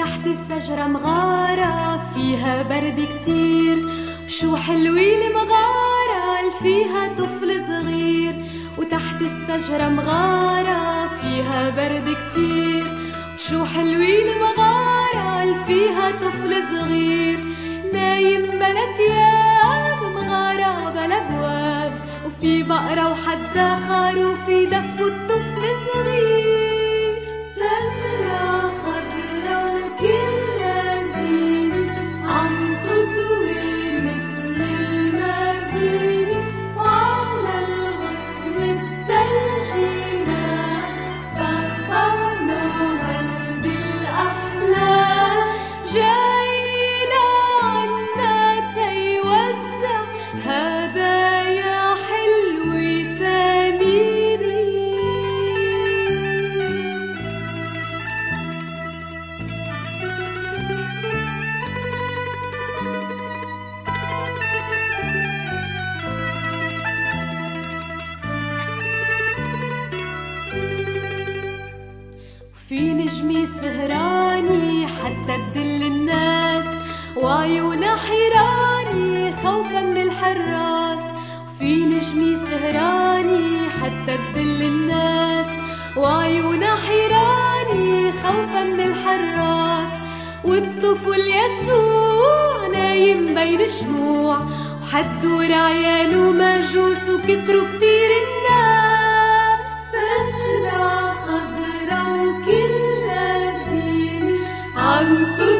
وتحت الشجرة مغارة فيها برد كتير. شو حلوة المغارة فيها طفل صغير. وتحت الشجرة مغارة فيها برد كتير. شو حلوة المغارة فيها طفل صغير. نايم بلا تياب مغارة بلا بواب وفي بقرة وحدا في نجمة سهراني حتى تدل الناس. وعيونها حيراني خوفا من الحراس. في نجمة سهراني حتى تدل الناس. وعيونها حيراني خوفا من الحراس. والطفل يسوع نايم بين شموع وحدور عيانه مجوس وكتروا كتير. Santo